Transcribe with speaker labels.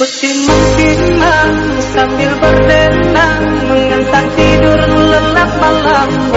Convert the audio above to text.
Speaker 1: Kucing mengkinang sambil berdenang Mengenang tidur lelap malam.